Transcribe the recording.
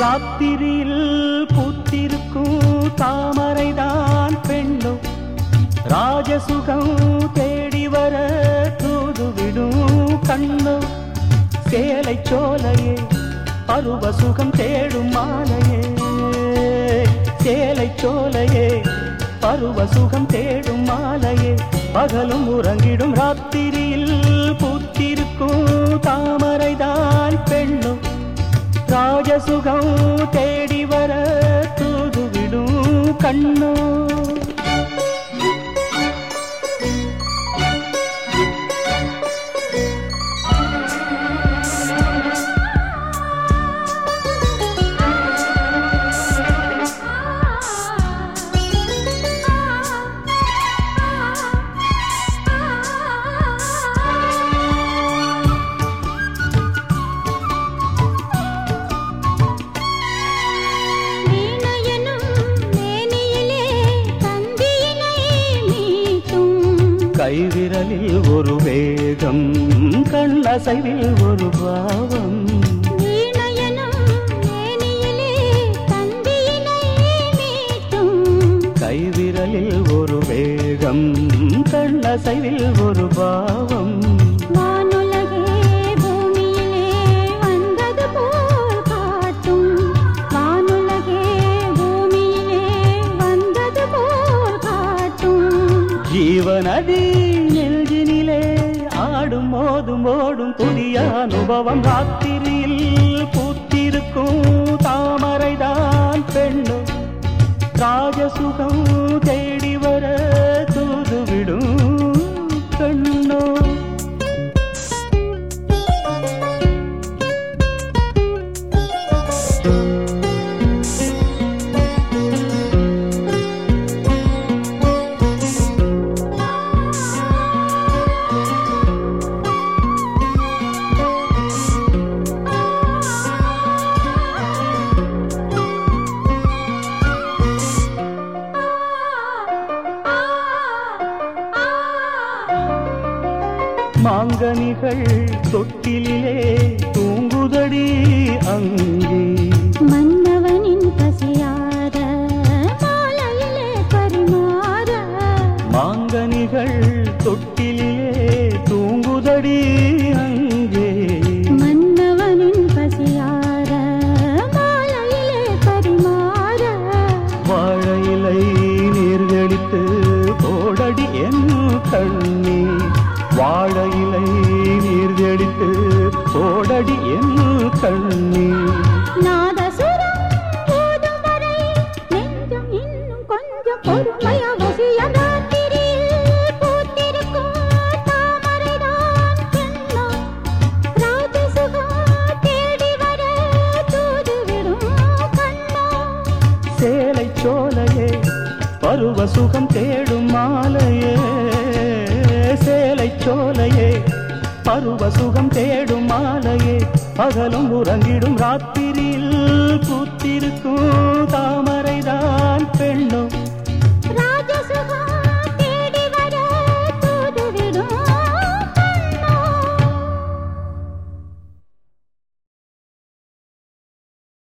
ராத்திரியில் பூத்திருக்கும் தாமரைதான் பெண்ணும். ராஜசுகம் தேடி வர தூதுவிடும் கண்ணும். சேலை சோலையே பருவ சுகம் தேடும் மாலையே. சேலை சோலையே பருவ சுகம் தேடும் மாலையே. பகலும் உறங்கிடும் ராத்திரியில் ராஜசுகம் தேடி வர தூதுவிடும் கண்ணோ கைவிரலில் ஒரு வேகம் கண்ணசைவில் ஒரு பாவம். கைவிரலில் ஒரு வேகம் கண்ணசைவில் ஒரு பாவம். ஜீவநதி நெஞ்சினிலே ஆடும் மோதும் ஓடும் புதிய அனுபவம் ராத்திரியில் பூத்திருக்கும். தாமரைதான் பெண்ணு ராஜசுகம் தெய்வம் மாங்கனிகள் தொட்டிலே தூங்குதடி அங்கே. மன்னவனின் பசியார மாலையிலே பரிமாற. மாங்கனிகள் தொட்டிலே தூங்குதடி அங்கே. மன்னவனின் பசியார மாலையிலே பரிமாற. வாழையிலை நீர்கடித்து போடடி என் கண்ணி. நீர்கடித்து போடடி என் கண்ணி. நாதசுரம் போதும் வரை நெஞ்சம் இன்னும் கொஞ்சம் பொறுமைய வசியம் சேலை சோலையே பருவ சுகம் தேடும் மாலையே. சேலை சோலையே பருவ சுகம் தேடும் மாலையே பகலும் உறங்கிடும் ராத்திரியில் பூத்திருக்கும் தாமரைதான் பெண்ணும்.